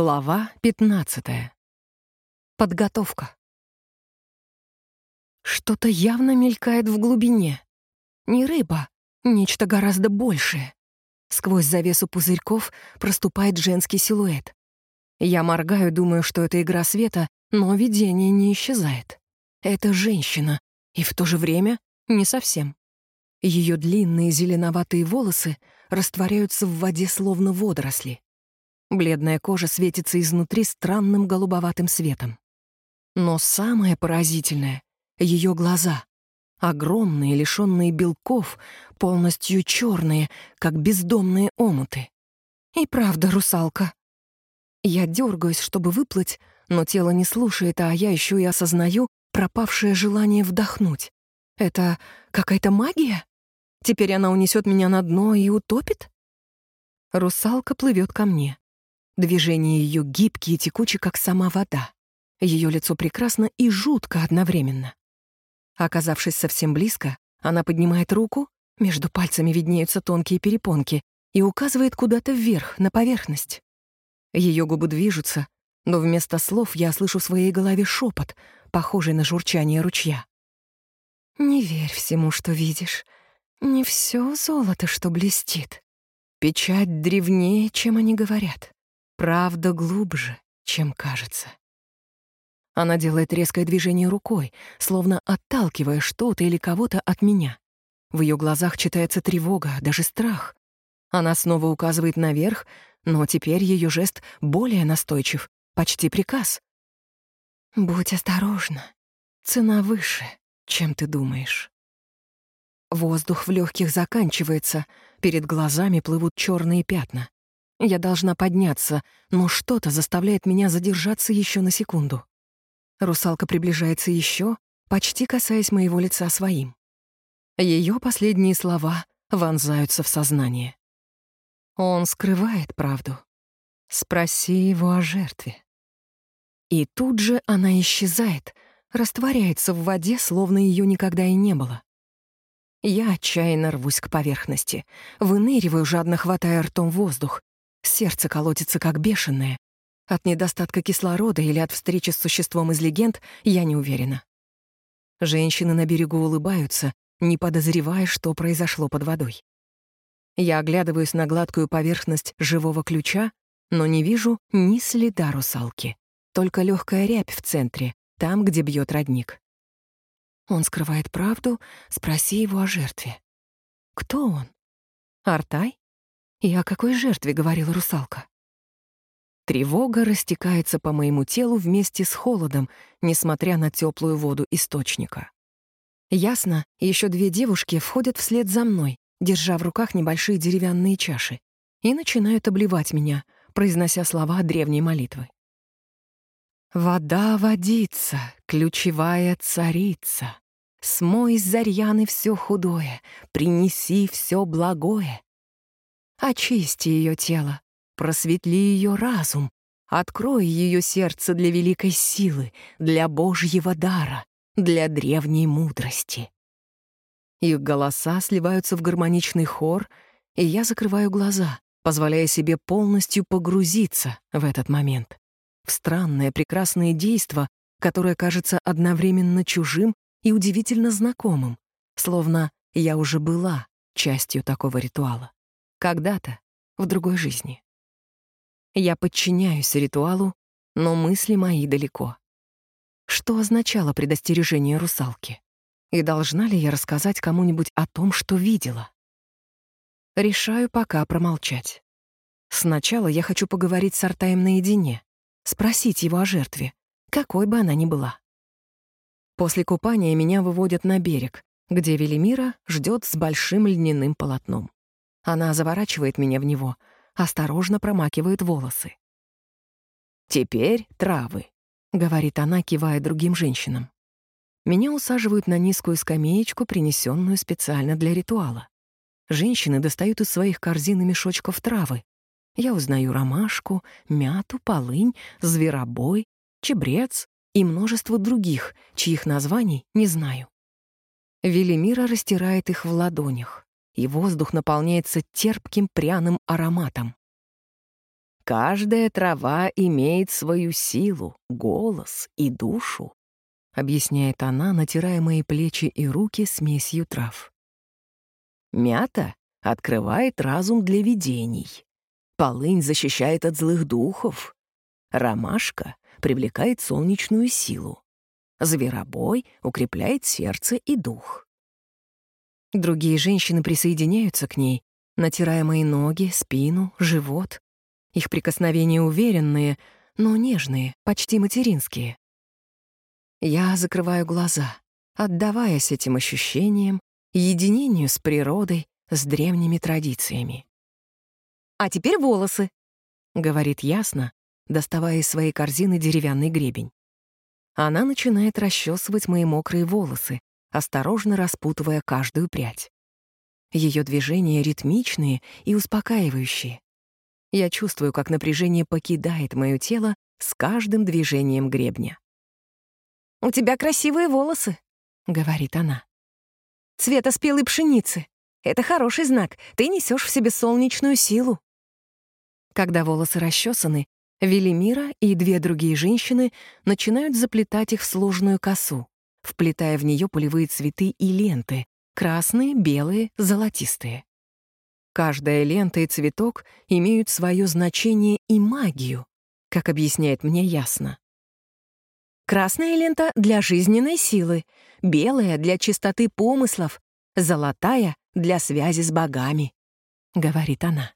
Глава 15. Подготовка. Что-то явно мелькает в глубине. Не рыба, нечто гораздо большее. Сквозь завесу пузырьков проступает женский силуэт. Я моргаю, думаю, что это игра света, но видение не исчезает. Это женщина, и в то же время не совсем. Ее длинные зеленоватые волосы растворяются в воде словно водоросли. Бледная кожа светится изнутри странным голубоватым светом. Но самое поразительное — ее глаза. Огромные, лишенные белков, полностью черные, как бездомные омуты. И правда, русалка. Я дергаюсь, чтобы выплыть, но тело не слушает, а я еще и осознаю пропавшее желание вдохнуть. Это какая-то магия? Теперь она унесет меня на дно и утопит? Русалка плывет ко мне. Движения ее гибкие и текучи, как сама вода. Ее лицо прекрасно и жутко одновременно. Оказавшись совсем близко, она поднимает руку, между пальцами виднеются тонкие перепонки, и указывает куда-то вверх, на поверхность. Ее губы движутся, но вместо слов я слышу в своей голове шепот, похожий на журчание ручья. «Не верь всему, что видишь. Не все золото, что блестит. Печать древнее, чем они говорят. Правда глубже, чем кажется. Она делает резкое движение рукой, словно отталкивая что-то или кого-то от меня. В ее глазах читается тревога, даже страх. Она снова указывает наверх, но теперь ее жест более настойчив, почти приказ. «Будь осторожна. Цена выше, чем ты думаешь». Воздух в легких заканчивается, перед глазами плывут черные пятна. Я должна подняться, но что-то заставляет меня задержаться еще на секунду. Русалка приближается еще, почти касаясь моего лица своим. Ее последние слова вонзаются в сознание. Он скрывает правду. Спроси его о жертве. И тут же она исчезает, растворяется в воде, словно ее никогда и не было. Я отчаянно рвусь к поверхности, выныриваю, жадно хватая ртом воздух, Сердце колотится как бешеное. От недостатка кислорода или от встречи с существом из легенд я не уверена. Женщины на берегу улыбаются, не подозревая, что произошло под водой. Я оглядываюсь на гладкую поверхность живого ключа, но не вижу ни следа русалки, только легкая рябь в центре, там, где бьет родник. Он скрывает правду, спроси его о жертве. Кто он? Артай? И о какой жертве говорила русалка? Тревога растекается по моему телу вместе с холодом, несмотря на теплую воду источника. Ясно, еще две девушки входят вслед за мной, держа в руках небольшие деревянные чаши, и начинают обливать меня, произнося слова древней молитвы. «Вода водится, ключевая царица, смой из Зарьяны все худое, принеси все благое, Очисти ее тело, просветли ее разум, открой ее сердце для великой силы, для Божьего дара, для древней мудрости. Их голоса сливаются в гармоничный хор, и я закрываю глаза, позволяя себе полностью погрузиться в этот момент, в странное прекрасное действо, которое кажется одновременно чужим и удивительно знакомым, словно я уже была частью такого ритуала. Когда-то, в другой жизни. Я подчиняюсь ритуалу, но мысли мои далеко. Что означало предостережение русалки? И должна ли я рассказать кому-нибудь о том, что видела? Решаю пока промолчать. Сначала я хочу поговорить с Артаем наедине, спросить его о жертве, какой бы она ни была. После купания меня выводят на берег, где Велимира ждет с большим льняным полотном. Она заворачивает меня в него, осторожно промакивает волосы. «Теперь травы», — говорит она, кивая другим женщинам. Меня усаживают на низкую скамеечку, принесенную специально для ритуала. Женщины достают из своих корзин и мешочков травы. Я узнаю ромашку, мяту, полынь, зверобой, чебрец и множество других, чьих названий не знаю. Велимира растирает их в ладонях и воздух наполняется терпким пряным ароматом. Каждая трава имеет свою силу, голос и душу, объясняет она, натирая мои плечи и руки смесью трав. Мята открывает разум для видений. Полынь защищает от злых духов. Ромашка привлекает солнечную силу. Зверобой укрепляет сердце и дух. Другие женщины присоединяются к ней, натирая мои ноги, спину, живот. Их прикосновения уверенные, но нежные, почти материнские. Я закрываю глаза, отдаваясь этим ощущениям, единению с природой, с древними традициями. «А теперь волосы», — говорит ясно, доставая из своей корзины деревянный гребень. Она начинает расчесывать мои мокрые волосы, осторожно распутывая каждую прядь. Ее движения ритмичные и успокаивающие. Я чувствую, как напряжение покидает мое тело с каждым движением гребня. «У тебя красивые волосы», — говорит она. «Цвета спелой пшеницы. Это хороший знак. Ты несешь в себе солнечную силу». Когда волосы расчесаны, Велимира и две другие женщины начинают заплетать их в сложную косу, вплетая в нее полевые цветы и ленты — красные, белые, золотистые. Каждая лента и цветок имеют свое значение и магию, как объясняет мне ясно. Красная лента — для жизненной силы, белая — для чистоты помыслов, золотая — для связи с богами, — говорит она.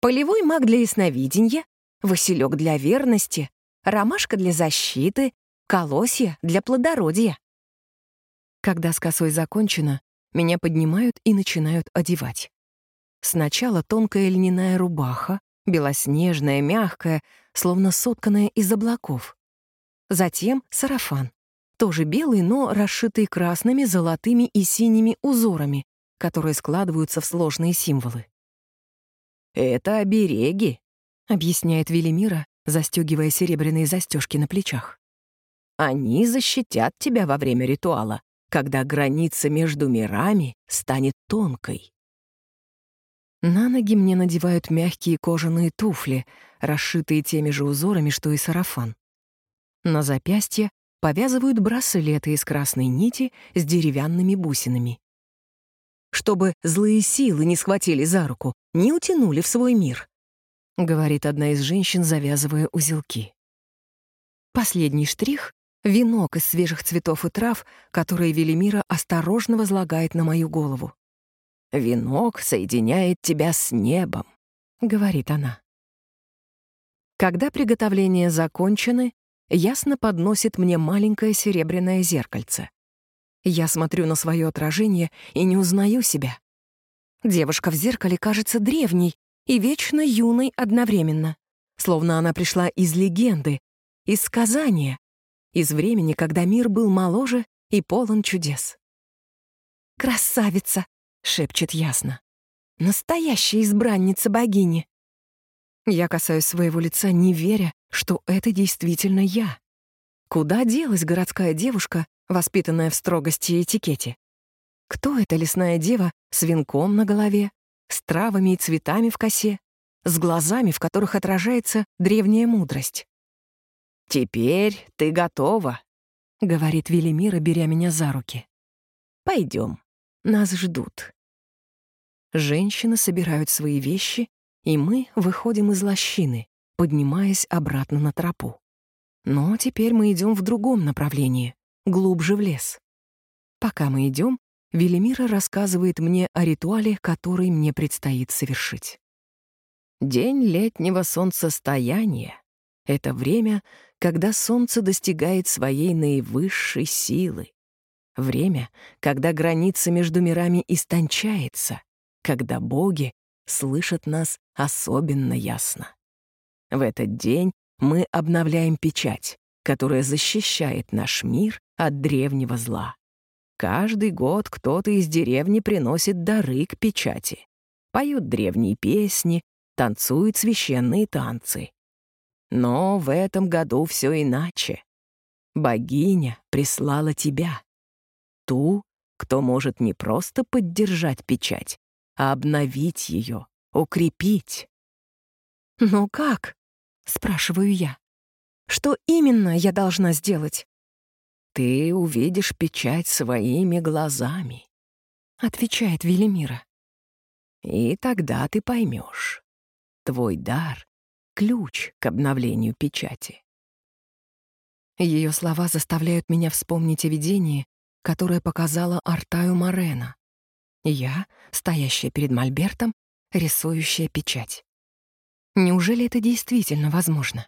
Полевой маг для ясновидения, василек для верности, ромашка для защиты, колосья для плодородия. Когда с косой закончено, меня поднимают и начинают одевать. Сначала тонкая льняная рубаха, белоснежная, мягкая, словно сотканная из облаков. Затем сарафан, тоже белый, но расшитый красными, золотыми и синими узорами, которые складываются в сложные символы. «Это обереги», — объясняет Велимира, застегивая серебряные застежки на плечах. «Они защитят тебя во время ритуала, когда граница между мирами станет тонкой». На ноги мне надевают мягкие кожаные туфли, расшитые теми же узорами, что и сарафан. На запястье повязывают браслеты из красной нити с деревянными бусинами. Чтобы злые силы не схватили за руку, не утянули в свой мир, — говорит одна из женщин, завязывая узелки. Последний штрих — венок из свежих цветов и трав, которые Велимира осторожно возлагает на мою голову. «Венок соединяет тебя с небом», — говорит она. Когда приготовления закончены, ясно подносит мне маленькое серебряное зеркальце. Я смотрю на свое отражение и не узнаю себя. Девушка в зеркале кажется древней, и вечно юной одновременно, словно она пришла из легенды, из сказания, из времени, когда мир был моложе и полон чудес. «Красавица!» — шепчет ясно. «Настоящая избранница богини!» Я касаюсь своего лица, не веря, что это действительно я. Куда делась городская девушка, воспитанная в строгости и этикете? Кто эта лесная дева с венком на голове, с травами и цветами в косе, с глазами, в которых отражается древняя мудрость. «Теперь ты готова», — говорит Велимира, беря меня за руки. «Пойдем, нас ждут». Женщины собирают свои вещи, и мы выходим из лощины, поднимаясь обратно на тропу. Но теперь мы идем в другом направлении, глубже в лес. Пока мы идем, Велимира рассказывает мне о ритуале, который мне предстоит совершить. День летнего солнцестояния — это время, когда солнце достигает своей наивысшей силы. Время, когда граница между мирами истончается, когда боги слышат нас особенно ясно. В этот день мы обновляем печать, которая защищает наш мир от древнего зла. Каждый год кто-то из деревни приносит дары к печати. Поют древние песни, танцуют священные танцы. Но в этом году все иначе. Богиня прислала тебя. Ту, кто может не просто поддержать печать, а обновить ее, укрепить. «Но как?» — спрашиваю я. «Что именно я должна сделать?» «Ты увидишь печать своими глазами», — отвечает Велимира. «И тогда ты поймешь. Твой дар — ключ к обновлению печати». Ее слова заставляют меня вспомнить о видении, которое показала Артаю Морена. Я, стоящая перед Мольбертом, рисующая печать. Неужели это действительно возможно?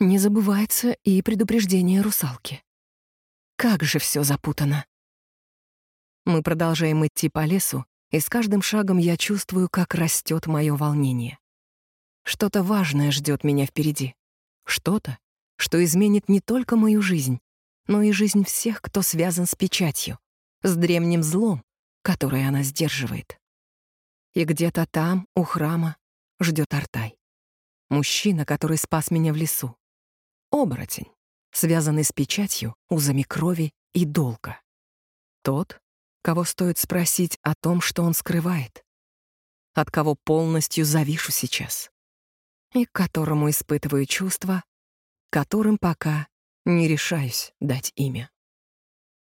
Не забывается и предупреждение русалки. Как же все запутано. Мы продолжаем идти по лесу, и с каждым шагом я чувствую, как растет мое волнение. Что-то важное ждет меня впереди. Что-то, что изменит не только мою жизнь, но и жизнь всех, кто связан с печатью, с древним злом, которое она сдерживает. И где-то там, у храма, ждет Артай. Мужчина, который спас меня в лесу. Оборотень, связанный с печатью, узами крови и долга. Тот, кого стоит спросить о том, что он скрывает, от кого полностью завишу сейчас, и к которому испытываю чувства, которым пока не решаюсь дать имя.